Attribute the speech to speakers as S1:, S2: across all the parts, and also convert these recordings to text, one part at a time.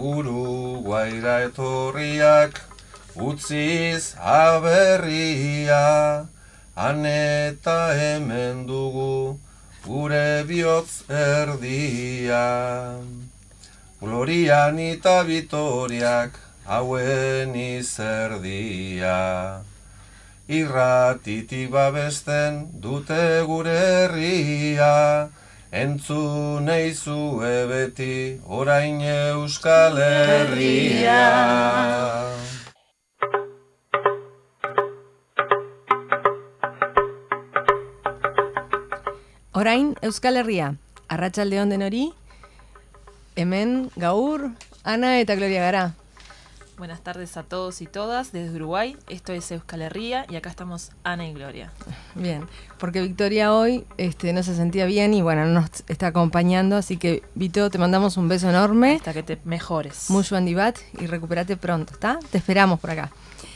S1: Uruguaira etorriak utziz aberria, han eta hemen dugu gure bihotz erdia. Glorian eta bitoriak hauen izerdia. Irratitik babesten dute gure herria, entzun eizue beti orain euskal herria.
S2: Orain Euskal Herria, arratsalde den hori, hemen gaur, Ana eta Gloria gara.
S3: Buenas tardes a todos y todas desde Uruguay. Esto es Euskal Herria y acá estamos Ana y Gloria.
S2: Bien, porque Victoria hoy este, no se sentía bien y bueno, no nos está acompañando, así que Vito, te mandamos un beso enorme.
S3: Hasta que te mejores.
S2: Mucho andibat y recupérate pronto, ¿está? Te esperamos por acá.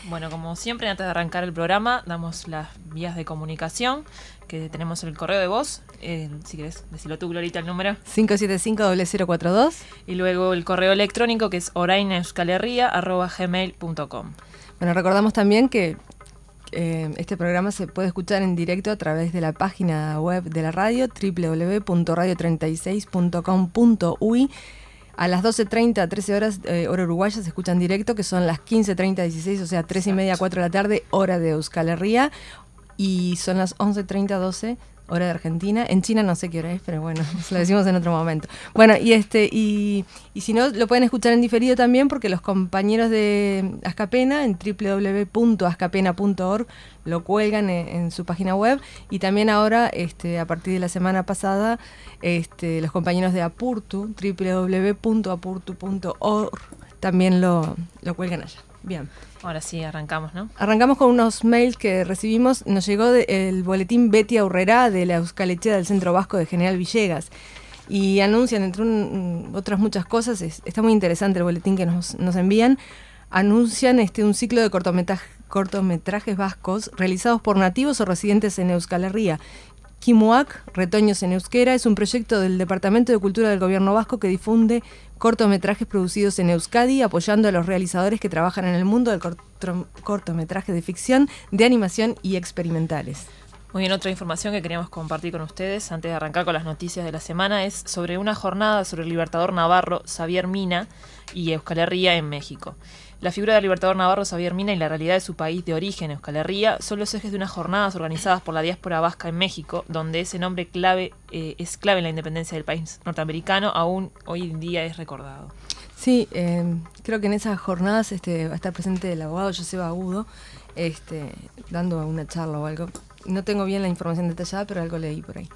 S3: Bueno, como siempre, antes de arrancar el programa, damos las vías de comunicación que tenemos el correo de voz. Eh, si querés decirlo tú, Glorita, el número.
S2: 575-0042.
S3: Y luego el correo electrónico que es oraineuscalerria.gmail.com.
S2: Bueno, recordamos también que eh, este programa se puede escuchar en directo a través de la página web de la radio www.radio36.com.uy a las 12.30, 13 horas, eh, hora uruguaya, se escuchan directo, que son las 15.30, 16, o sea, 3 y media, 4 de la tarde, hora de Euskal Herria. Y son las 11.30, 12, hora de Argentina. En China no sé qué hora es, pero bueno, lo decimos en otro momento. Bueno, y este y, y si no, lo pueden escuchar en diferido también porque los compañeros de Ascapena en www.ascapena.org lo cuelgan en, su página web y también ahora, este, a partir de la semana pasada, este, los compañeros de Apurtu, www.apurtu.org, también lo, lo cuelgan allá. Bien.
S3: Ahora sí, arrancamos, ¿no?
S2: Arrancamos con unos mails que recibimos. Nos llegó el boletín Betty Aurrera de la Euskalechea del Centro Vasco de General Villegas. Y anuncian, entre otras muchas cosas, está muy interesante el boletín que nos, nos envían. Anuncian este, un ciclo de cortometrajes vascos realizados por nativos o residentes en Euskal Herria Kimuak, Retoños en Euskera, es un proyecto del Departamento de Cultura del Gobierno Vasco que difunde cortometrajes producidos en Euskadi, apoyando a los realizadores que trabajan en el mundo del cortometraje de ficción, de animación y experimentales.
S3: Muy bien, otra información que queríamos compartir con ustedes antes de arrancar con las noticias de la semana es sobre una jornada sobre el libertador navarro Xavier Mina y Euskal Herria en México. La figura del libertador navarro Xavier Mina y la realidad de su país de origen, Euskal Herria, son los ejes de unas jornadas organizadas por la diáspora vasca en México, donde ese nombre clave eh, es clave en la independencia del país norteamericano, aún hoy en día es recordado.
S2: Sí, em, creo que en esas jornadas este, va a estar presente el abogado Joseba Agudo, este, dando una charla o algo. No tengo bien la información detallada, pero algo leí por ahí.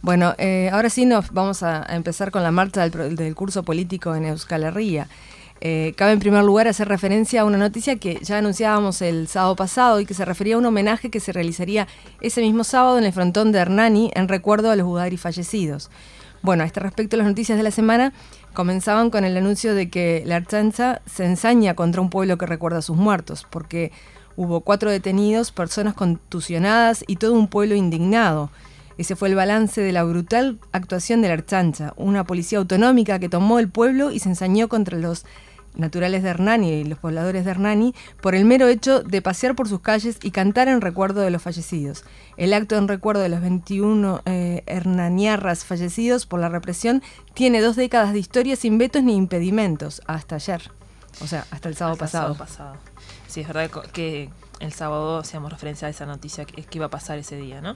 S2: Bueno, eh, ahora sí nos vamos a, empezar con la marcha del, del curso político en Euskal Herria. Eh, cabe en primer lugar hacer referencia a una noticia que ya anunciábamos el sábado pasado y que se refería a un homenaje que se realizaría ese mismo sábado en el frontón de Hernani en recuerdo a los jugadores fallecidos. Bueno, a este respecto, las noticias de la semana comenzaban con el anuncio de que la Archanza se ensaña contra un pueblo que recuerda a sus muertos, porque hubo cuatro detenidos, personas contusionadas y todo un pueblo indignado. Ese fue el balance de la brutal actuación de la Archancha, una policía autonómica que tomó el pueblo y se ensañó contra los naturales de Hernani y los pobladores de Hernani por el mero hecho de pasear por sus calles y cantar en recuerdo de los fallecidos. El acto en recuerdo de los 21 eh, hernaniarras fallecidos por la represión tiene dos décadas de historia sin vetos ni impedimentos, hasta ayer. O sea, hasta el sábado pasado.
S3: pasado. Sí, es verdad que el sábado hacíamos referencia a esa noticia que, que iba a pasar ese día, ¿no?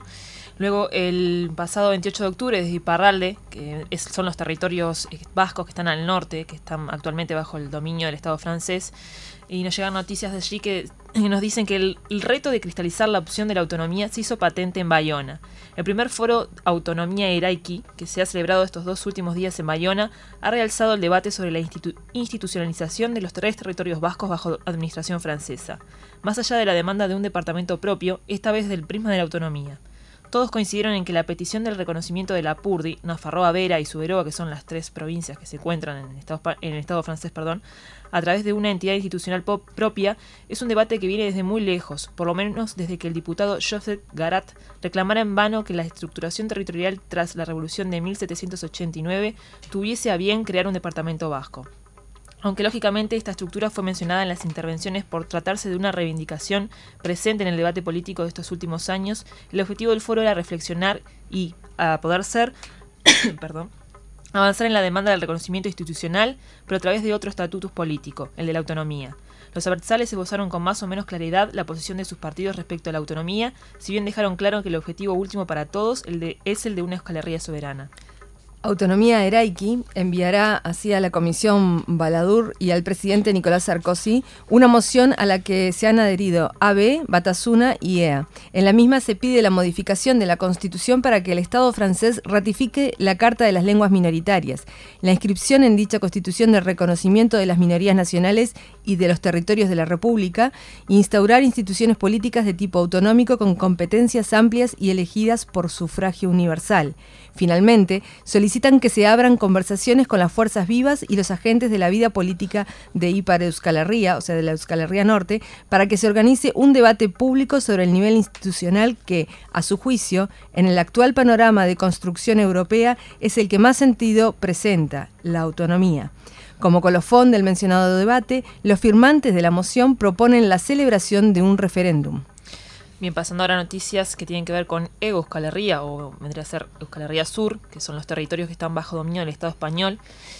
S3: Luego, el pasado 28 de octubre, desde Iparralde, que son los territorios eh, vascos que están al norte, que están actualmente bajo el dominio del Estado francés, y nos llegan noticias de allí que nos dicen que el, reto de cristalizar la opción de la autonomía se hizo patente en Bayona. El primer foro Autonomía Eraiki, que se ha celebrado estos dos últimos días en Bayona, ha realzado el debate sobre la institucionalización de los tres territorios vascos bajo administración francesa, más allá de la demanda de un departamento propio, esta vez del prisma de la autonomía. Todos coincidieron en que la petición del reconocimiento de la Purdi, Nafarroa Vera y Suberoa, que son las tres provincias que se encuentran en el Estado, en el estado francés, perdón, a través de una entidad institucional propia, es un debate que viene desde muy lejos, por lo menos desde que el diputado Joseph Garat reclamara en vano que la estructuración territorial tras la revolución de 1789 tuviese a bien crear un departamento vasco. Aunque lógicamente esta estructura fue mencionada en las intervenciones por tratarse de una reivindicación presente en el debate político de estos últimos años, el objetivo del foro era reflexionar y, a poder ser, perdón, avanzar en la demanda del reconocimiento institucional, pero a través de otro estatuto político, el de la autonomía. Los abertzales esbozaron con más o menos claridad la posición de sus partidos respecto a la autonomía, si bien dejaron claro que el objetivo último para todos es el de una escalería soberana.
S2: Autonomía Eraiki enviará así a la Comisión Baladur y al presidente Nicolás Sarkozy una moción a la que se han adherido AB, Batasuna y EA. En la misma se pide la modificación de la Constitución para que el Estado francés ratifique la Carta de las Lenguas Minoritarias, la inscripción en dicha Constitución del reconocimiento de las minorías nacionales y de los territorios de la República, instaurar instituciones políticas de tipo autonómico con competencias amplias y elegidas por sufragio universal. Finalmente, solicitan que se abran conversaciones con las fuerzas vivas y los agentes de la vida política de Ipar Euskal Herria, o sea, de la Euskal Herria Norte, para que se organice un debate público sobre el nivel institucional que, a su juicio, en el actual panorama de construcción europea, es el que más sentido presenta, la autonomía. Como colofón del mencionado debate, los firmantes de la moción proponen la celebración de un referéndum.
S3: Bien, pasando ahora a noticias que tienen que ver con Ego Euskal Herria, o vendría a ser Euskal Herria Sur, que son los territorios que están bajo dominio del Estado español,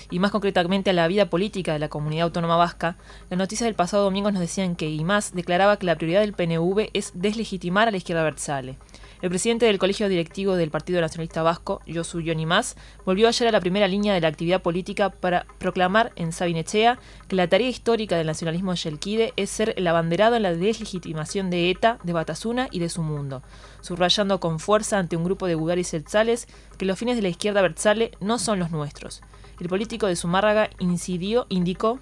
S3: y más concretamente a la vida política de la comunidad autónoma vasca, las noticias del pasado domingo nos decían que IMAS declaraba que la prioridad del PNV es deslegitimar a la izquierda Berzale. El presidente del Colegio Directivo del Partido Nacionalista Vasco, Josu Más, volvió ayer a la primera línea de la actividad política para proclamar en Sabinechea que la tarea histórica del nacionalismo de Yelkide es ser el abanderado en la deslegitimación de ETA, de Batasuna y de su mundo, subrayando con fuerza ante un grupo de Bugaris Etzales que los fines de la izquierda Berzale no son los nuestros. El político de Zumárraga incidió, indicó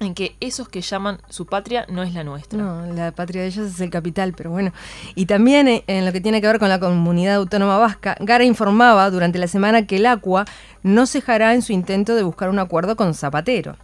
S3: en que esos que llaman su patria no es la nuestra.
S2: No, la patria de ellos es el capital, pero bueno. Y también eh, en lo que tiene que ver con la comunidad autónoma vasca, Gara informaba durante la semana que el ACUA no cejará en su intento de buscar un acuerdo con Zapatero.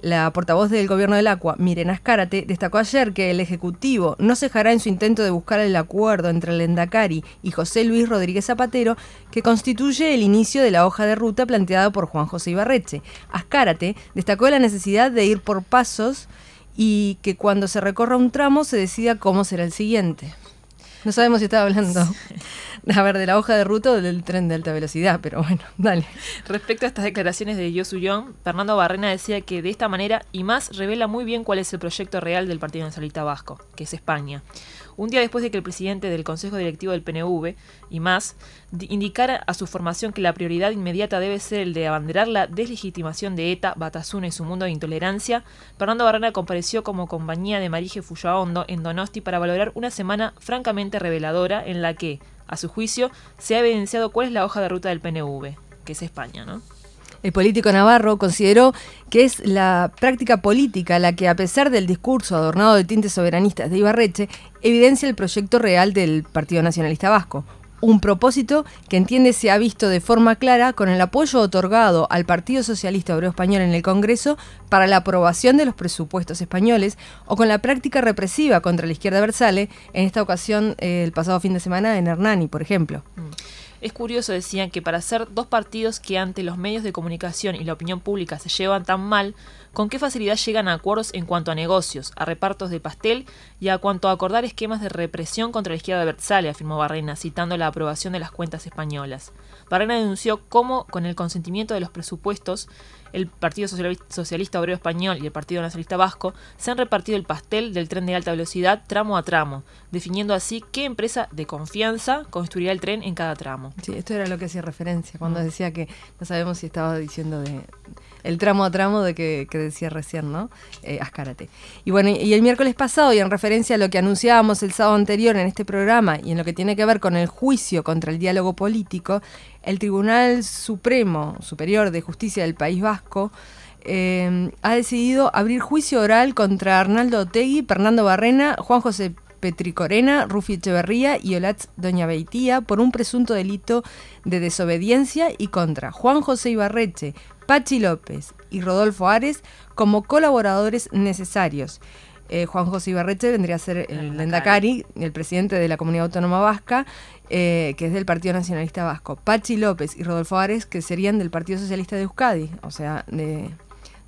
S2: La portavoz del gobierno del Acua, Mirena Escárate, destacó ayer que el Ejecutivo no cejará en su intento de buscar el acuerdo entre el Endacari y José Luis Rodríguez Zapatero, que constituye el inicio de la hoja de ruta planteada por Juan José Ibarreche. Ascárate destacó la necesidad de ir por pasos y que cuando se recorra un tramo se decida cómo será el siguiente. No sabemos si estaba hablando, a ver, de la hoja de ruta o del tren de alta velocidad, pero bueno, dale.
S3: Respecto a estas declaraciones de Yosu Young, Fernando Barrena decía que de esta manera y más revela muy bien cuál es el proyecto real del Partido Nacionalista Vasco, que es España un día después de que el presidente del Consejo Directivo del PNV y más indicara a su formación que la prioridad inmediata debe ser el de abanderar la deslegitimación de ETA, Batasuna y su mundo de intolerancia, Fernando Barrana compareció como compañía de Marije Fuyaondo en Donosti para valorar una semana francamente reveladora en la que, a su juicio, se ha evidenciado cuál es la hoja de ruta del PNV, que es España, ¿no?
S2: El político navarro consideró que es la práctica política la que, a pesar del discurso adornado de tintes soberanistas de Ibarreche, evidencia el proyecto real del Partido Nacionalista Vasco. Un propósito que entiende se ha visto de forma clara con el apoyo otorgado al Partido Socialista Obrero Español en el Congreso para la aprobación de los presupuestos españoles o con la práctica represiva contra la izquierda versale, en esta ocasión eh, el pasado fin de semana en Hernani, por ejemplo. Mm.
S3: Es curioso, decían, que para ser dos partidos que ante los medios de comunicación y la opinión pública se llevan tan mal, con qué facilidad llegan a acuerdos en cuanto a negocios, a repartos de pastel y a cuanto a acordar esquemas de represión contra la izquierda de Berzale, afirmó Barrena, citando la aprobación de las cuentas españolas. Barrena denunció cómo, con el consentimiento de los presupuestos, el Partido Socialista Obrero Español y el Partido Nacionalista Vasco se han repartido el pastel del tren de alta velocidad tramo a tramo, definiendo así qué empresa de confianza construirá el tren en cada tramo.
S2: Sí, esto era lo que hacía referencia cuando mm. decía que no sabemos si estaba diciendo de el tramo a tramo de que, decía recién, ¿no? Eh. Y bueno, y el miércoles pasado, y en referencia a lo que anunciábamos el sábado anterior en este programa, y en lo que tiene que ver con el juicio contra el diálogo político, el Tribunal Supremo Superior de Justicia del País Vasco eh, ha decidido abrir juicio oral contra Arnaldo Otegui, Fernando Barrena, Juan José Petricorena, Rufi Echeverría y Olatz Doña Beitía por un presunto delito de desobediencia y contra Juan José Ibarreche, Pachi López y Rodolfo Ares como colaboradores necesarios. Eh, Juan José Ibarreche vendría a ser el Lendakari, el presidente de la Comunidad Autónoma Vasca, eh, que es del Partido Nacionalista Vasco. Pachi López y Rodolfo Ares, que serían del Partido Socialista de Euskadi, o sea, de,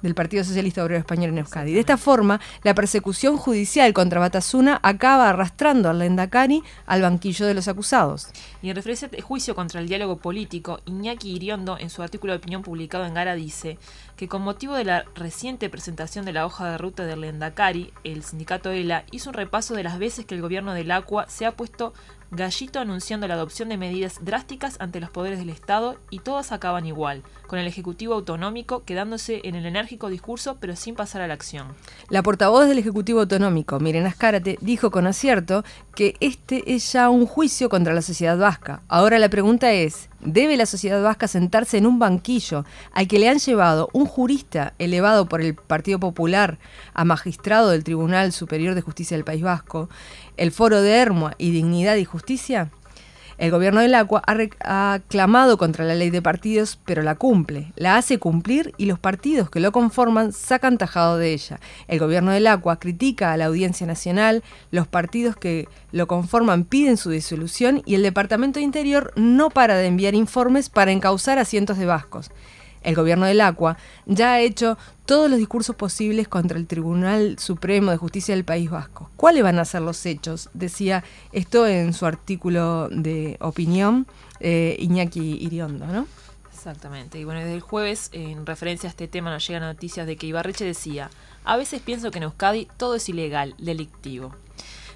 S2: del Partido Socialista Obrero Español en Euskadi. De esta forma, la persecución judicial contra Batasuna acaba arrastrando al Lendakari al banquillo de los acusados.
S3: Y en referencia al juicio contra el diálogo político, Iñaki Iriondo, en su artículo de opinión publicado en Gara, dice que con motivo de la reciente presentación de la hoja de ruta del Lendakari, el sindicato ELA hizo un repaso de las veces que el gobierno del Acua se ha puesto Gallito anunciando la adopción de medidas drásticas ante los poderes del Estado y todas acaban igual, con el Ejecutivo Autonómico quedándose en el enérgico discurso pero sin pasar a la acción.
S2: La portavoz del Ejecutivo Autonómico, Miren Azcárate, dijo con acierto que este es ya un juicio contra la sociedad vasca. Ahora la pregunta es, ¿debe la sociedad vasca sentarse en un banquillo al que le han llevado un jurista elevado por el Partido Popular a magistrado del Tribunal Superior de Justicia del País Vasco, el Foro de Hermoa y Dignidad y Justicia? El gobierno del Acua ha, clamado contra la ley de partidos, pero la cumple, la hace cumplir y los partidos que lo conforman sacan tajado de ella. El gobierno del Acua critica a la Audiencia Nacional, los partidos que lo conforman piden su disolución y el Departamento de Interior no para de enviar informes para encauzar a cientos de vascos el gobierno del Acua, ya ha hecho todos los discursos posibles contra el Tribunal Supremo de Justicia del País Vasco. ¿Cuáles van a ser los hechos? Decía esto en su artículo de opinión eh, Iñaki Iriondo, ¿no?
S3: Exactamente. Y bueno, desde el jueves, en referencia a este tema, nos llegan noticias de que Ibarreche decía, a veces pienso que en Euskadi todo es ilegal, delictivo.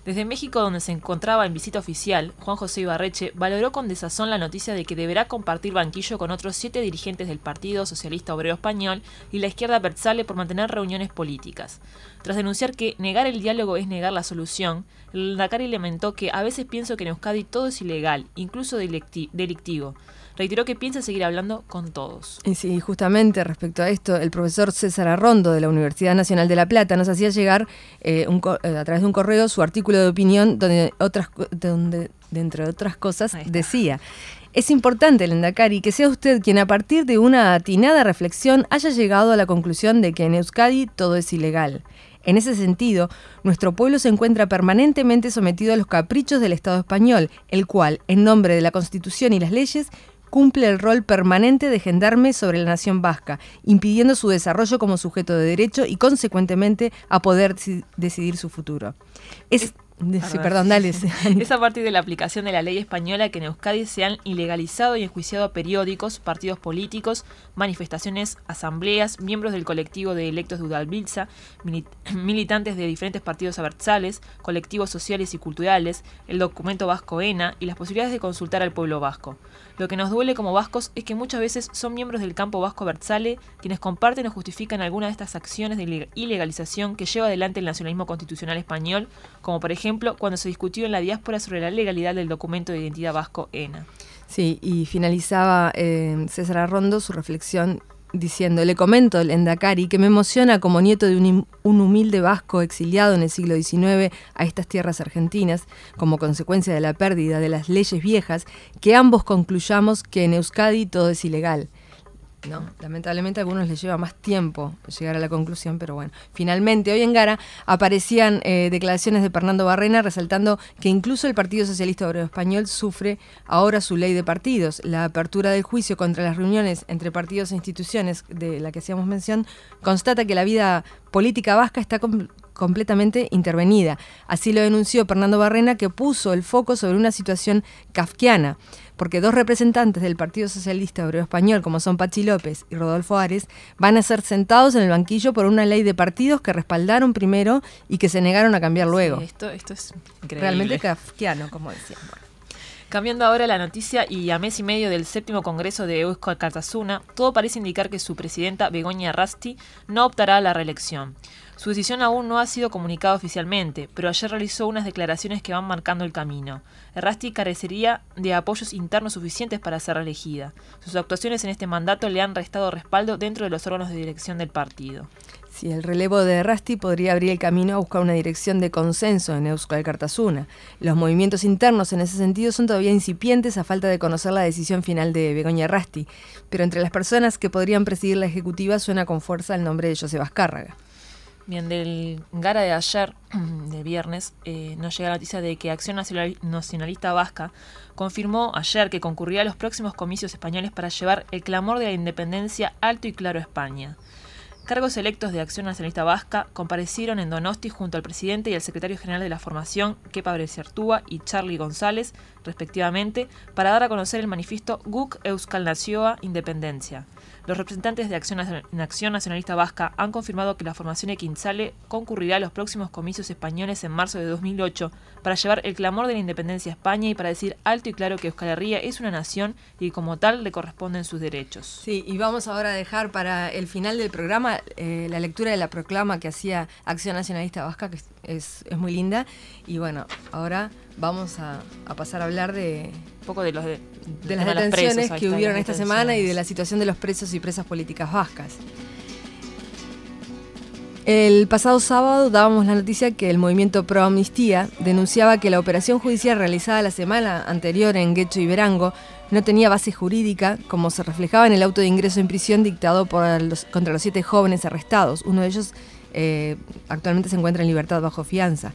S3: Desde México, donde se encontraba en visita oficial, Juan José Ibarreche valoró con desazón la noticia de que deberá compartir banquillo con otros siete dirigentes del Partido Socialista Obrero Español y la izquierda Berzale por mantener reuniones políticas. Tras denunciar que negar el diálogo es negar la solución, el Dakari lamentó que a veces pienso que en Euskadi todo es ilegal, incluso delictivo reiteró que piensa seguir hablando con todos.
S2: Y sí, justamente respecto a esto, el profesor César Arrondo de la Universidad Nacional de La Plata nos hacía llegar eh, eh, a través de un correo su artículo de opinión donde, otras, donde de otras cosas, decía... Es importante, Lendakari, que sea usted quien a partir de una atinada reflexión haya llegado a la conclusión de que en Euskadi todo es ilegal. En ese sentido, nuestro pueblo se encuentra permanentemente sometido a los caprichos del Estado español, el cual, en nombre de la Constitución y las leyes, cumple el rol permanente de gendarme sobre la nación vasca, impidiendo su desarrollo como sujeto de derecho y, consecuentemente, a poder decidir su futuro. Es, Sí, perdón, dale.
S3: es a partir de la aplicación de la ley española que en Euskadi se han ilegalizado y enjuiciado periódicos, partidos políticos, manifestaciones, asambleas, miembros del colectivo de electos de Udalbilza, militantes de diferentes partidos abertzales, colectivos sociales y culturales, el documento vasco ENA y las posibilidades de consultar al pueblo vasco. Lo que nos duele como vascos es que muchas veces son miembros del campo vasco abertzale quienes comparten o justifican alguna de estas acciones de ilegalización que lleva adelante el nacionalismo constitucional español, como por ejemplo, cuando se discutió en la diáspora sobre la legalidad del documento de identidad vasco ENA.
S2: Sí, y finalizaba eh, César Arrondo su reflexión diciendo, le comento el Endacari que me emociona como nieto de un, un, humilde vasco exiliado en el siglo XIX a estas tierras argentinas, como consecuencia de la pérdida de las leyes viejas, que ambos concluyamos que en Euskadi todo es ilegal. No, lamentablemente a algunos les lleva más tiempo llegar a la conclusión, pero bueno. Finalmente, hoy en Gara aparecían eh, declaraciones de Fernando Barrena resaltando que incluso el Partido Socialista Obrero Español sufre ahora su ley de partidos. La apertura del juicio contra las reuniones entre partidos e instituciones de la que hacíamos mención constata que la vida política vasca está completamente intervenida. Así lo denunció Fernando Barrena, que puso el foco sobre una situación kafkiana porque dos representantes del Partido Socialista Obrero Español, como son Pachi López y Rodolfo Ares, van a ser sentados en el banquillo por una ley de partidos que respaldaron primero y que se negaron a cambiar luego.
S3: esto, esto es increíble.
S2: Realmente kafkiano, como decíamos.
S3: Cambiando ahora la noticia y a mes y medio del séptimo congreso de Eusko Cartazuna, todo parece indicar que su presidenta Begoña Rasti no optará a la reelección. Su decisión aún no ha sido comunicada oficialmente, pero ayer realizó unas declaraciones que van marcando el camino. Rasti carecería de apoyos internos suficientes para ser reelegida. Sus actuaciones en este mandato le han restado respaldo dentro de los órganos de dirección del partido.
S2: Sí, el relevo de Rasti podría abrir el camino a buscar una dirección de consenso en Euskal Cartazuna. Los movimientos internos en ese sentido son todavía incipientes a falta de conocer la decisión final de Begoña Rasti, pero entre las personas que podrían presidir la ejecutiva suena con fuerza el nombre de José Azcárraga.
S3: Bien, del Gara de ayer, de viernes, eh, nos llega la noticia de que Acción Nacionalista Vasca confirmó ayer que concurría a los próximos comicios españoles para llevar el clamor de la independencia alto y claro a España. cargos electos de Acción Nacionalista Vasca comparecieron en Donosti junto al presidente y el secretario general de la formación, Kepa Bresciartúa y Charlie González, respectivamente, para dar a conocer el manifiesto GUC Euskal Nacioa Independencia. Los representantes de Acción, Nacionalista Vasca han confirmado que la formación Equinzale concurrirá a los próximos comicios españoles en marzo de 2008 para llevar el clamor de la independencia a España y para decir alto y claro que Euskal Herria es una nación y como tal le corresponden sus derechos.
S2: Sí, y vamos ahora a dejar para el final del programa eh, la lectura de la proclama que hacía Acción Nacionalista Vasca, es, es muy linda. Y bueno, ahora vamos a, pasar a hablar de
S3: un poco de los de,
S2: las detenciones que hubieron esta semana y de la situación de los presos y presas políticas vascas. El pasado sábado dábamos la noticia que el movimiento Pro Amnistía denunciaba que la operación judicial realizada la semana anterior en Guecho y Verango no tenía base jurídica, como se reflejaba en el auto de ingreso en prisión dictado por contra los siete jóvenes arrestados. Uno de ellos eh, actualmente se encuentra en libertad bajo fianza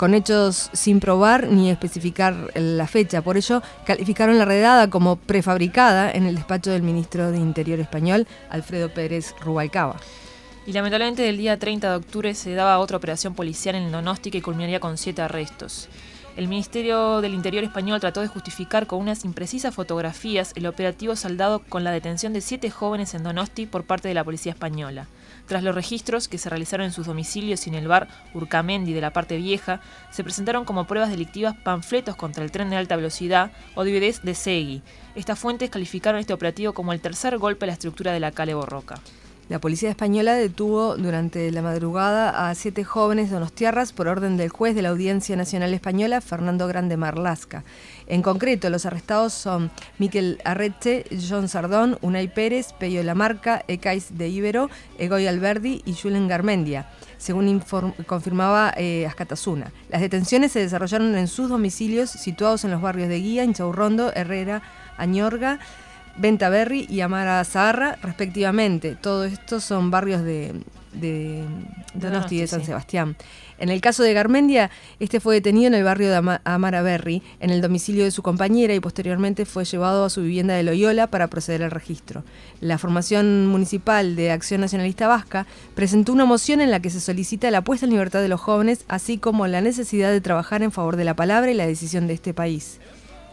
S2: con hechos sin probar ni especificar la fecha. Por ello, calificaron la redada como prefabricada en el despacho del ministro de Interior español, Alfredo Pérez Rubalcaba.
S3: Y lamentablemente el día 30 de octubre se daba otra operación policial en Donosti que culminaría con siete arrestos. El Ministerio del Interior español trató de justificar con unas imprecisas fotografías el operativo saldado con la detención de siete jóvenes en Donosti por parte de la policía española. Tras los registros que se realizaron en sus domicilios y en el bar Urcamendi de la parte vieja, se presentaron como pruebas delictivas panfletos contra el tren de alta velocidad o DVDs de Segui. Estas fuentes calificaron este operativo como el tercer golpe a la estructura de la Cale Borroca.
S2: La policía española detuvo durante la madrugada a siete jóvenes donostiarras por orden del juez de la Audiencia Nacional Española, Fernando Grande Marlasca. En concreto, los arrestados son Miquel Arreche, John Sardón, Unai Pérez, Peyo Lamarca, Ecais de Ibero, Egoy Alberdi y Julen Garmendia, según confirmaba eh, Ascatasuna. Las detenciones se desarrollaron en sus domicilios situados en los barrios de Guía, Inchaurrondo, Herrera, Añorga, Venta Berry y Amara Zaharra, respectivamente. Todo esto son barrios de, de Donosti y de San Sebastián. En el caso de Garmendia, este fue detenido en el barrio de Amara Berry, en el domicilio de su compañera y posteriormente fue llevado a su vivienda de Loyola para proceder al registro. La formación municipal de Acción Nacionalista Vasca presentó una moción en la que se solicita la puesta en libertad de los jóvenes, así como la necesidad de trabajar en favor de la palabra y la decisión de este país.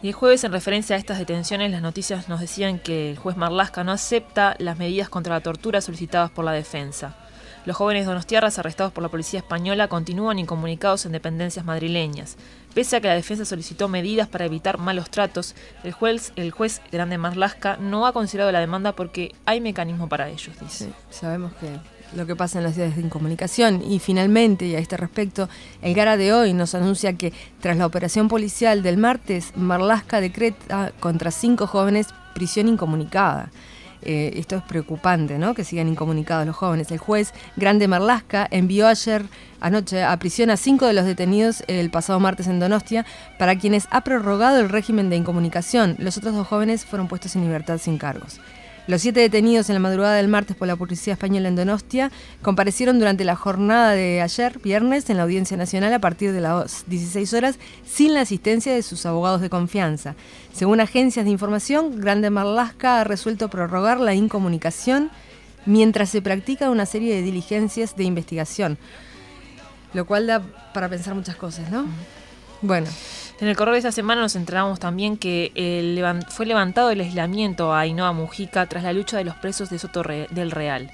S3: Y el jueves, en referencia a estas detenciones, las noticias nos decían que el juez Marlasca no acepta las medidas contra la tortura solicitadas por la defensa. Los jóvenes donostiarras arrestados por la policía española continúan incomunicados en dependencias madrileñas. Pese a que la defensa solicitó medidas para evitar malos tratos, el juez, el juez Grande Marlasca no ha considerado la demanda porque hay mecanismo para ellos, dice.
S2: sabemos que lo que pasa en las ciudades de incomunicación. Y finalmente, y a este respecto, el Gara de hoy nos anuncia que tras la operación policial del martes, Marlasca decreta contra cinco jóvenes prisión incomunicada. Eh, esto es preocupante, ¿no? Que sigan incomunicados los jóvenes. El juez Grande Marlasca envió ayer anoche a prisión a cinco de los detenidos el pasado martes en Donostia, para quienes ha prorrogado el régimen de incomunicación. Los otros dos jóvenes fueron puestos en libertad sin cargos. Los siete detenidos en la madrugada del martes por la Policía Española en Donostia comparecieron durante la jornada de ayer, viernes, en la Audiencia Nacional a partir de las 16 horas sin la asistencia de sus abogados de confianza. Según agencias de información, Grande Marlasca ha resuelto prorrogar la incomunicación mientras se practica una serie de diligencias de investigación, lo cual da para pensar muchas cosas, ¿no? Bueno.
S3: En el correo de esta semana nos enteramos también que fue levantado el aislamiento a Ainhoa Mujica tras la lucha de los presos de Soto del Real.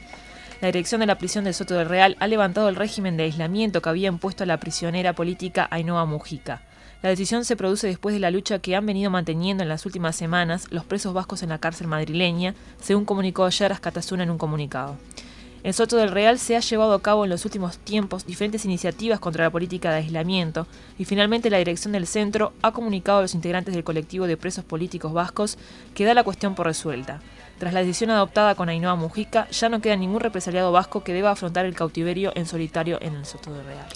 S3: La dirección de la prisión de Soto del Real ha levantado el régimen de aislamiento que había impuesto a la prisionera política Ainhoa Mujica. La decisión se produce después de la lucha que han venido manteniendo en las últimas semanas los presos vascos en la cárcel madrileña, según comunicó ayer Ascatasuna en un comunicado. En Soto del Real se ha llevado a cabo en los últimos tiempos diferentes iniciativas contra la política de aislamiento y finalmente la dirección del centro ha comunicado a los integrantes del colectivo de presos políticos vascos que da la cuestión por resuelta. Tras la decisión adoptada con Ainhoa Mujica, ya no queda ningún represaliado vasco que deba afrontar el cautiverio en solitario en el Soto del Real.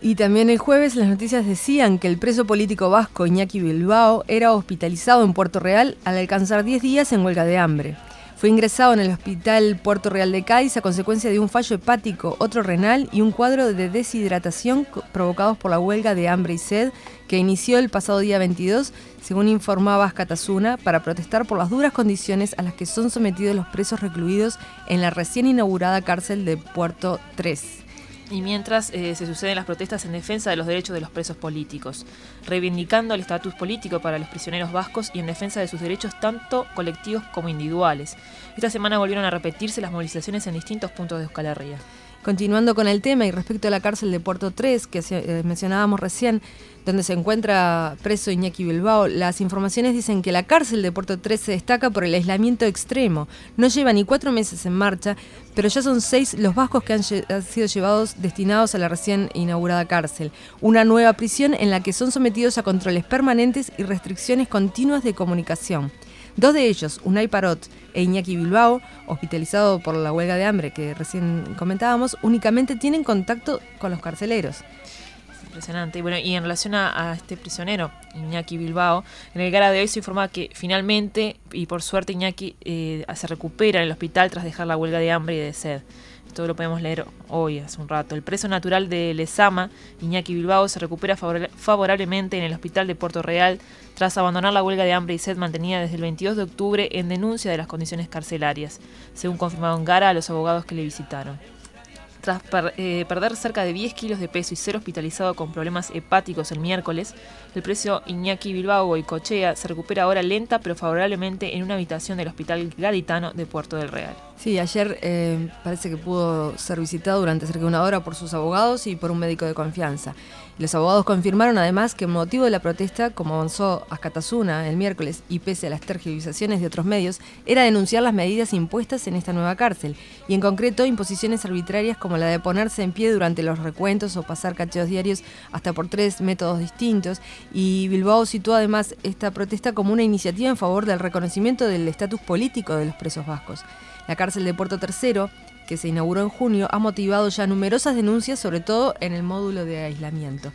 S2: Y también el jueves las noticias decían que el preso político vasco Iñaki Bilbao era hospitalizado en Puerto Real al alcanzar 10 días en huelga de hambre. Fue ingresado en el Hospital Puerto Real de Cádiz a consecuencia de un fallo hepático, otro renal y un cuadro de deshidratación provocados por la huelga de hambre y sed que inició el pasado día 22, según informaba Ascatasuna, para protestar por las duras condiciones a las que son sometidos los presos recluidos en la recién inaugurada cárcel de Puerto 3
S3: y mientras eh, se suceden las protestas en defensa de los derechos de los presos políticos, reivindicando el estatus político para los prisioneros vascos y en defensa de sus derechos tanto colectivos como individuales. Esta semana volvieron a repetirse las movilizaciones en distintos puntos de Euskal Herria.
S2: Continuando con el tema y respecto a la cárcel de Puerto 3, que eh, mencionábamos recién, donde se encuentra preso Iñaki Bilbao, las informaciones dicen que la cárcel de Puerto 3 se destaca por el aislamiento extremo. No lleva ni cuatro meses en marcha, pero ya son seis los vascos que han, han sido llevados destinados a la recién inaugurada cárcel. Una nueva prisión en la que son sometidos a controles permanentes y restricciones continuas de comunicación. Dos de ellos, Unai Parot e Iñaki Bilbao, hospitalizado por la huelga de hambre que recién comentábamos, únicamente tienen contacto con los carceleros.
S3: Impresionante. Y bueno, y en relación a, este prisionero, Iñaki Bilbao, en el gara de hoy se informa que finalmente, y por suerte, Iñaki eh, se recupera en el hospital tras dejar la huelga de hambre y de sed. Esto lo podemos leer hoy, hace un rato. El preso natural de Lezama, Iñaki Bilbao, se recupera favorablemente en el hospital de Puerto Real tras abandonar la huelga de hambre y sed mantenida desde el 22 de octubre en denuncia de las condiciones carcelarias, según confirmaron Gara a los abogados que le visitaron. Tras eh, perder cerca de 10 kilos de peso y ser hospitalizado con problemas hepáticos el miércoles, el precio Iñaki Bilbao y Cochea se recupera ahora lenta pero favorablemente en una habitación del Hospital Gaditano de Puerto del Real.
S2: Sí, ayer eh, parece que pudo ser visitado durante cerca de una hora por sus abogados y por un médico de confianza. Los abogados confirmaron además que el motivo de la protesta, como avanzó Ascatasuna el miércoles y pese a las tergiversaciones de otros medios, era denunciar las medidas impuestas en esta nueva cárcel, y en concreto imposiciones arbitrarias como la de ponerse en pie durante los recuentos o pasar cacheos diarios hasta por tres métodos distintos, y Bilbao situó además esta protesta como una iniciativa en favor del reconocimiento del estatus político de los presos vascos. La cárcel de Puerto Tercero que se inauguró en junio, ha motivado ya numerosas denuncias, sobre todo en el módulo de aislamiento.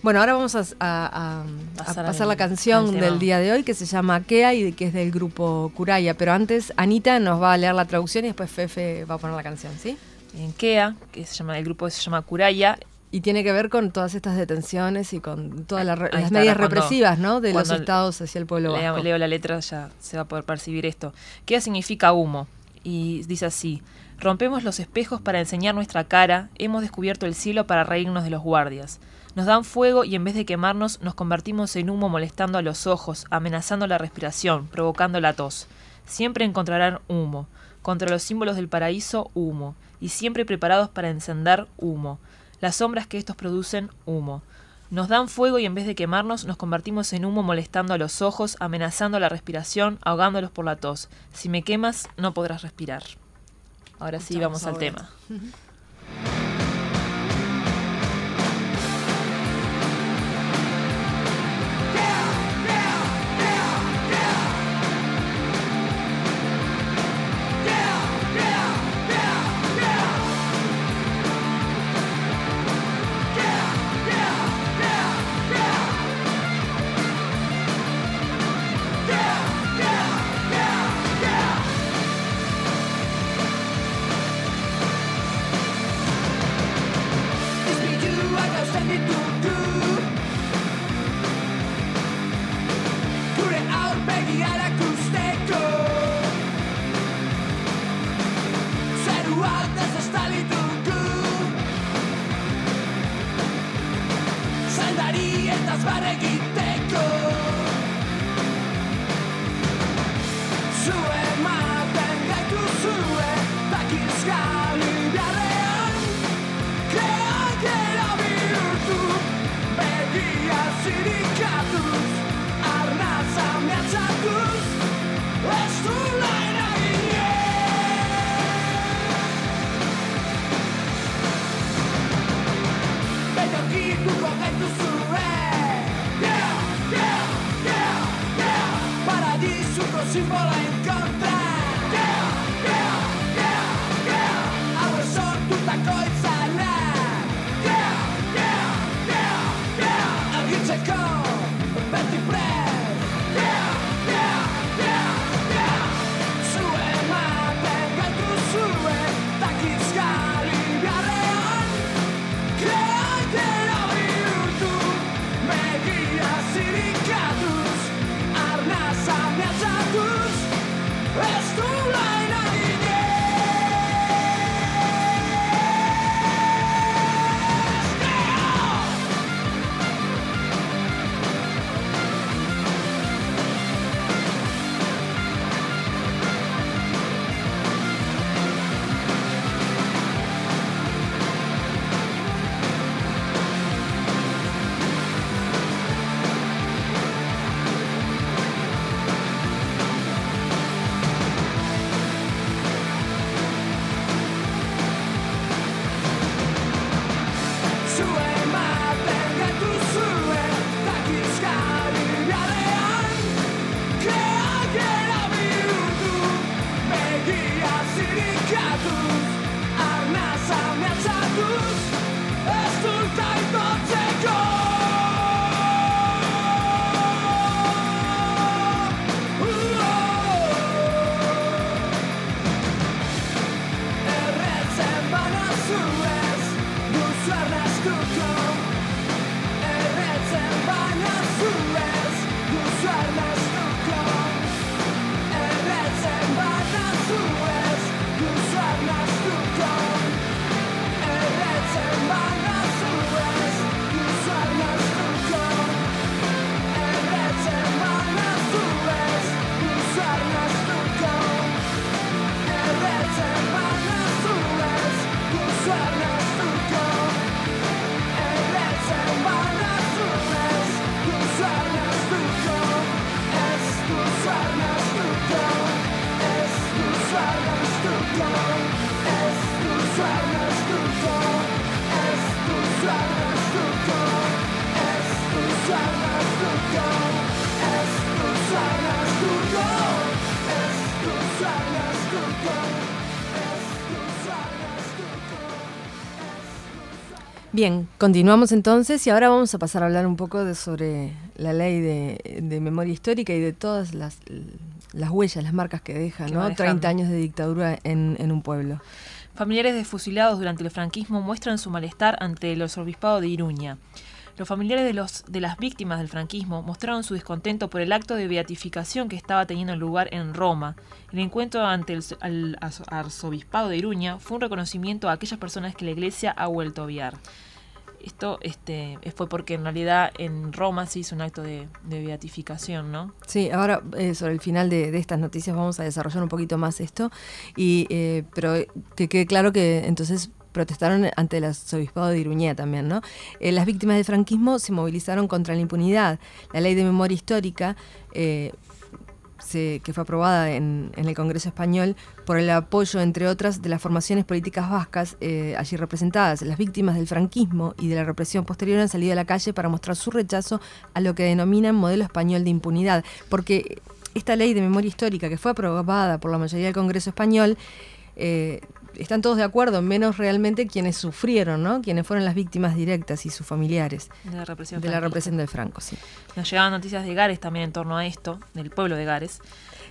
S2: Bueno, ahora vamos a, pasar, la canción del día de hoy que se llama Kea y que es del grupo Curaya. Pero antes, Anita nos va a leer la traducción y después Fefe va a poner la canción, ¿sí?
S3: En Kea, que se llama, el grupo se llama Curaya.
S2: Y tiene que ver con todas estas detenciones y con todas las medidas represivas ¿no? de los estados hacia el pueblo vasco.
S3: Leo la letra, ya se va a poder percibir esto. Kea significa humo y dice así. Rompemos los espejos para enseñar nuestra cara, hemos descubierto el cielo para reírnos de los guardias. Nos dan fuego y en vez de quemarnos nos convertimos en humo molestando a los ojos, amenazando la respiración, provocando la tos. Siempre encontrarán humo. Contra los símbolos del paraíso, humo. Y siempre preparados para encender humo. Las sombras que estos producen, humo. Nos dan fuego y en vez de quemarnos nos convertimos en humo molestando a los ojos, amenazando la respiración, ahogándolos por la tos. Si me quemas, no podrás respirar. Ahora sí, vamos al tema.
S2: Bien, continuamos entonces y ahora vamos a pasar a hablar un poco de, sobre la ley de, memoria histórica y de todas las, huellas, las marcas que deja, ¿no? 30 años de dictadura en, en, un pueblo.
S3: Familiares de fusilados durante el franquismo muestran su malestar ante el arzobispado de Iruña. Los familiares de, los, de las víctimas del franquismo mostraron su descontento por el acto de beatificación que estaba teniendo lugar en Roma. El encuentro ante el, arzobispado de Iruña fue un reconocimiento a aquellas personas que la iglesia ha vuelto a obviar. Esto este, fue porque en realidad en Roma se hizo un acto de, beatificación, ¿no?
S2: Sí, ahora eh, sobre el final de, estas noticias vamos a desarrollar un poquito más esto, y, eh, pero que quede claro que entonces protestaron ante el arzobispado de Iruña también, ¿no? Eh, las víctimas del franquismo se movilizaron contra la impunidad. La ley de memoria histórica, eh, que fue aprobada en, el Congreso Español por el apoyo, entre otras, de las formaciones políticas vascas eh, allí representadas. Las víctimas del franquismo y de la represión posterior han salido a la calle para mostrar su rechazo a lo que denominan modelo español de impunidad, porque esta ley de memoria histórica que fue aprobada por la mayoría del Congreso Español están todos de acuerdo, menos realmente quienes sufrieron, ¿no? Quienes fueron las víctimas directas y sus familiares.
S3: De la represión.
S2: De la represión del Franco, sí.
S3: Nos llegaban noticias de Gares también en torno a esto, del pueblo de Gares.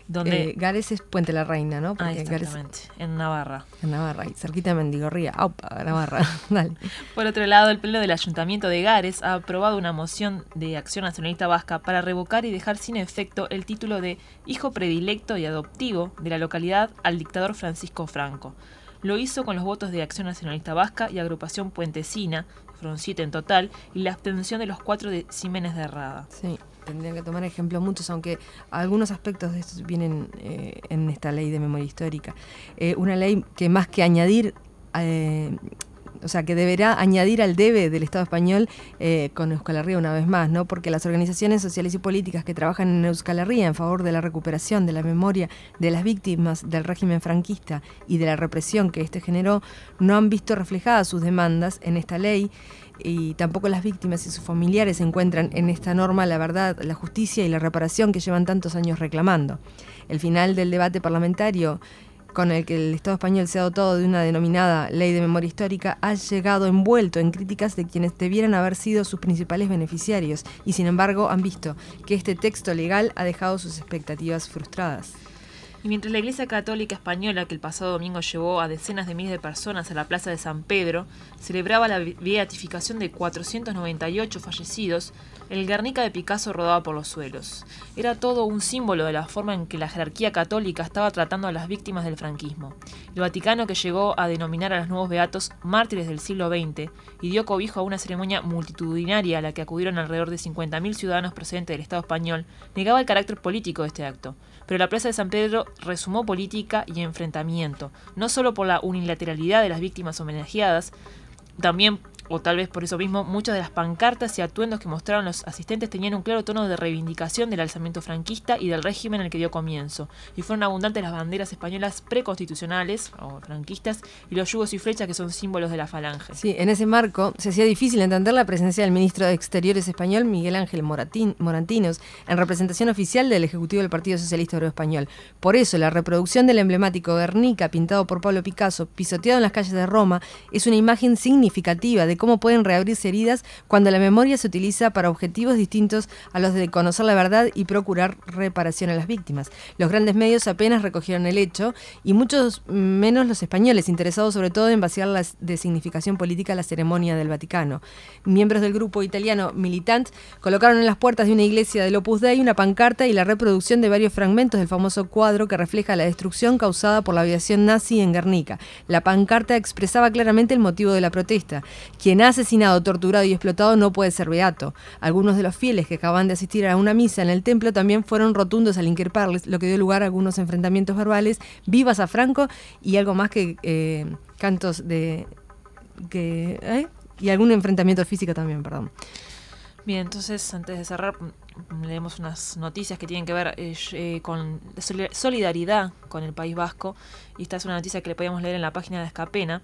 S3: Donde...
S2: Eh, Gares es Puente la Reina, ¿no?
S3: ah, exactamente, en Navarra.
S2: En Navarra, y cerquita de Mendigorría. ¡Aupa! Navarra. Dale.
S3: Por otro lado, el Pleno del Ayuntamiento de Gares ha aprobado una moción de Acción Nacionalista Vasca para revocar y dejar sin efecto el título de hijo predilecto y adoptivo de la localidad al dictador Francisco Franco. Lo hizo con los votos de Acción Nacionalista Vasca y Agrupación Puentecina, fueron siete en total, y la abstención de los cuatro de Jiménez de Rada.
S2: Sí, tendrían que tomar ejemplo muchos, aunque algunos aspectos de estos vienen eh, en esta ley de memoria histórica. Eh, una ley que más que añadir eh, o sea, que deberá añadir al debe del Estado español eh, con Euskal Herria una vez más, ¿no? Porque las organizaciones sociales y políticas que trabajan en Euskal Herria en favor de la recuperación de la memoria de las víctimas del régimen franquista y de la represión que éste generó, no han visto reflejadas sus demandas en esta ley y tampoco las víctimas y sus familiares encuentran en esta norma la verdad, la justicia y la reparación que llevan tantos años reclamando. El final del debate parlamentario con el que el Estado español se ha dotado de una denominada ley de memoria histórica, ha llegado envuelto en críticas de quienes debieran haber sido sus principales beneficiarios y sin embargo han visto que este texto legal ha dejado sus expectativas frustradas.
S3: Y mientras la Iglesia Católica Española, que el pasado domingo llevó a decenas de miles de personas a la Plaza de San Pedro, celebraba la beatificación de 498 fallecidos, el Guernica de Picasso rodaba por los suelos. Era todo un símbolo de la forma en que la jerarquía católica estaba tratando a las víctimas del franquismo. El Vaticano, que llegó a denominar a los nuevos beatos mártires del siglo XX y dio cobijo a una ceremonia multitudinaria a la que acudieron alrededor de 50.000 ciudadanos procedentes del Estado español, negaba el carácter político de este acto pero la Plaza de San Pedro resumó política y enfrentamiento, no solo por la unilateralidad de las víctimas homenajeadas, también o tal vez por eso mismo, muchas de las pancartas y atuendos que mostraron los asistentes tenían un claro tono de reivindicación del alzamiento franquista y del régimen en el que dio comienzo, y fueron abundantes las banderas españolas preconstitucionales o franquistas y los yugos y flechas que son símbolos de la falange.
S2: Sí, en ese marco se hacía difícil entender la presencia del ministro de Exteriores español Miguel Ángel Moratín, Morantinos en representación oficial del Ejecutivo del Partido Socialista Obrero Español. Por eso, la reproducción del emblemático Guernica pintado por Pablo Picasso, pisoteado en las calles de Roma, es una imagen significativa de cómo pueden reabrirse heridas cuando la memoria se utiliza para objetivos distintos a los de conocer la verdad y procurar reparación a las víctimas. Los grandes medios apenas recogieron el hecho y muchos menos los españoles, interesados sobre todo en vaciar de significación política la ceremonia del Vaticano. Miembros del grupo italiano Militant colocaron en las puertas de una iglesia del Opus Dei una pancarta y la reproducción de varios fragmentos del famoso cuadro que refleja la destrucción causada por la aviación nazi en Guernica. La pancarta expresaba claramente el motivo de la protesta. Ha asesinado, torturado y explotado no puede ser beato. Algunos de los fieles que acaban de asistir a una misa en el templo también fueron rotundos al increparles, lo que dio lugar a algunos enfrentamientos verbales, vivas a Franco y algo más que eh, cantos de... Que, ¿eh? Y algún enfrentamiento físico también, perdón.
S3: Bien, entonces antes de cerrar, leemos unas noticias que tienen que ver eh, eh, con solidaridad con el País Vasco. Y esta es una noticia que le podíamos leer en la página de Escapena,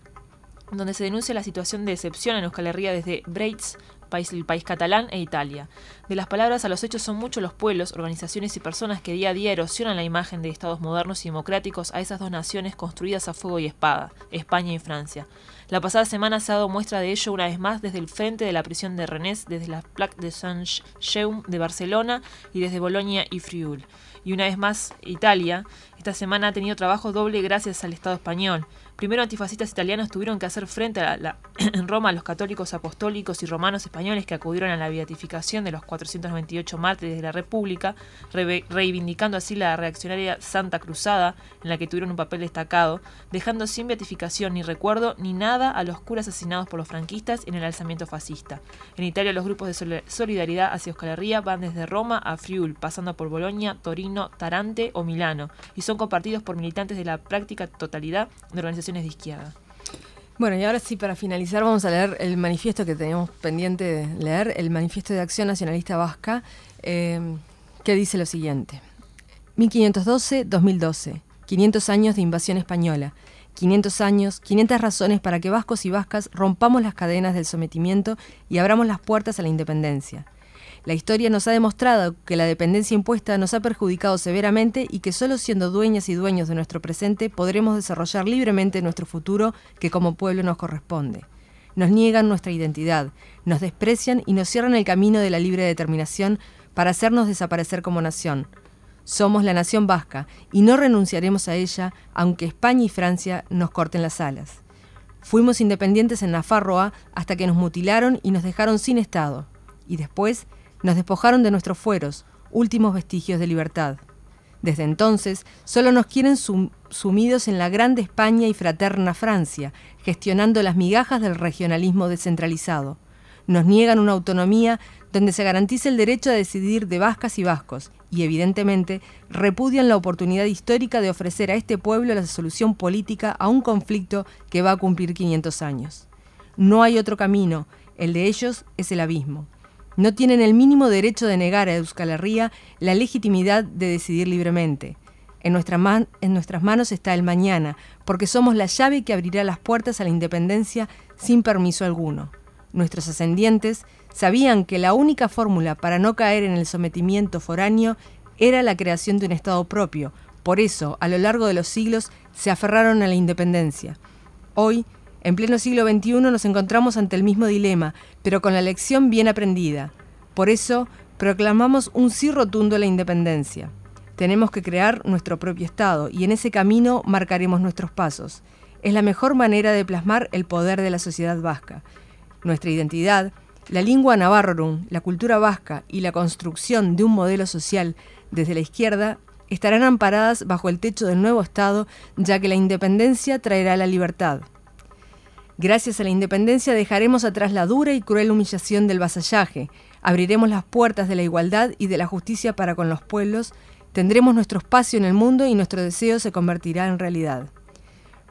S3: donde se denuncia la situación de excepción en Euskal Herria desde Breitz, país, el país catalán e Italia. De las palabras a los hechos son muchos los pueblos, organizaciones y personas que día a día erosionan la imagen de estados modernos y democráticos a esas dos naciones construidas a fuego y espada, España y Francia. La pasada semana se ha dado muestra de ello una vez más desde el frente de la prisión de Rennes, desde la Plaque de Saint-Jaume de Barcelona y desde Bolonia y Friul. Y una vez más, Italia, esta semana ha tenido trabajo doble gracias al Estado español. Primero, antifascistas italianos tuvieron que hacer frente a en Roma a los católicos apostólicos y romanos españoles que acudieron a la beatificación de los 498 mártires de la República, reivindicando así la reaccionaria Santa Cruzada, en la que tuvieron un papel destacado, dejando sin beatificación ni recuerdo ni nada a los curas asesinados por los franquistas en el alzamiento fascista. En Italia, los grupos de solidaridad hacia Euskal van desde Roma a Friul, pasando por Bolonia, Torino, Tarante o Milano, y son compartidos por militantes de la práctica totalidad de organizaciones de izquierda.
S2: Bueno, y ahora sí, para finalizar, vamos a leer el manifiesto que teníamos pendiente de leer, el manifiesto de Acción Nacionalista Vasca, eh, que dice lo siguiente. 1512-2012, 500 años de invasión española, 500 años, 500 razones para que vascos y vascas rompamos las cadenas del sometimiento y abramos las puertas a la independencia. La historia nos ha demostrado que la dependencia impuesta nos ha perjudicado severamente y que solo siendo dueñas y dueños de nuestro presente podremos desarrollar libremente nuestro futuro que como pueblo nos corresponde. Nos niegan nuestra identidad, nos desprecian y nos cierran el camino de la libre determinación para hacernos desaparecer como nación. Somos la nación vasca y no renunciaremos a ella aunque España y Francia nos corten las alas. Fuimos independientes en Nafarroa hasta que nos mutilaron y nos dejaron sin Estado. Y después nos despojaron de nuestros fueros, últimos vestigios de libertad. Desde entonces, solo nos quieren sumidos en la grande España y fraterna Francia, gestionando las migajas del regionalismo descentralizado. Nos niegan una autonomía donde se garantice el derecho a decidir de vascas y vascos, y evidentemente repudian la oportunidad histórica de ofrecer a este pueblo la solución política a un conflicto que va a cumplir 500 años. No hay otro camino, el de ellos es el abismo no tienen el mínimo derecho de negar a Euskal Herria la legitimidad de decidir libremente. En, en nuestras manos está el mañana, porque somos la llave que abrirá las puertas a la independencia sin permiso alguno. Nuestros ascendientes sabían que la única fórmula para no caer en el sometimiento foráneo era la creación de un Estado propio. Por eso, a lo largo de los siglos, se aferraron a la independencia. Hoy, en pleno siglo XXI nos encontramos ante el mismo dilema, pero con la lección bien aprendida. Por eso, proclamamos un sí rotundo a la independencia. Tenemos que crear nuestro propio Estado y en ese camino marcaremos nuestros pasos. Es la mejor manera de plasmar el poder de la sociedad vasca. Nuestra identidad, la lengua navarrum, la cultura vasca y la construcción de un modelo social desde la izquierda estarán amparadas bajo el techo del nuevo Estado, ya que la independencia traerá la libertad. Gracias a la independencia dejaremos atrás la dura y cruel humillación del vasallaje, abriremos las puertas de la igualdad y de la justicia para con los pueblos, tendremos nuestro espacio en el mundo y nuestro deseo se convertirá en realidad.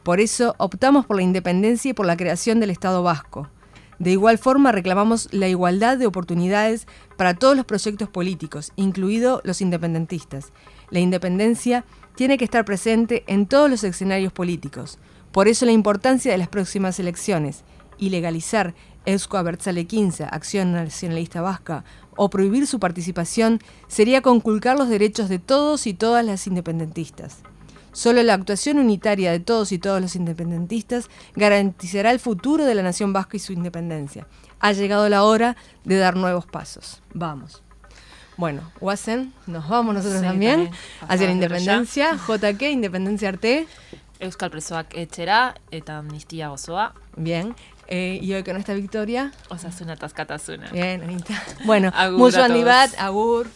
S2: Por eso optamos por la independencia y por la creación del Estado vasco. De igual forma, reclamamos la igualdad de oportunidades para todos los proyectos políticos, incluidos los independentistas. La independencia tiene que estar presente en todos los escenarios políticos. Por eso la importancia de las próximas elecciones. Ilegalizar Eusko Abertzale 15, Acción Nacionalista Vasca, o prohibir su participación sería conculcar los derechos de todos y todas las independentistas. Solo la actuación unitaria de todos y todos los independentistas garantizará el futuro de la nación vasca y su independencia. Ha llegado la hora de dar nuevos pasos. Vamos. Bueno, Wasen, nos vamos nosotros
S3: Sí,
S2: también,
S3: también.
S2: hacia la independencia. JK, Independencia Arte.
S3: Euskal presoak etxera eta amnistia gozoa.
S2: Bien. Eh, y hoy con esta victoria.
S3: Osasuna eta askatasuna.
S2: Bien, Anita. Bueno,
S3: Agur
S2: mucho anibat, agur.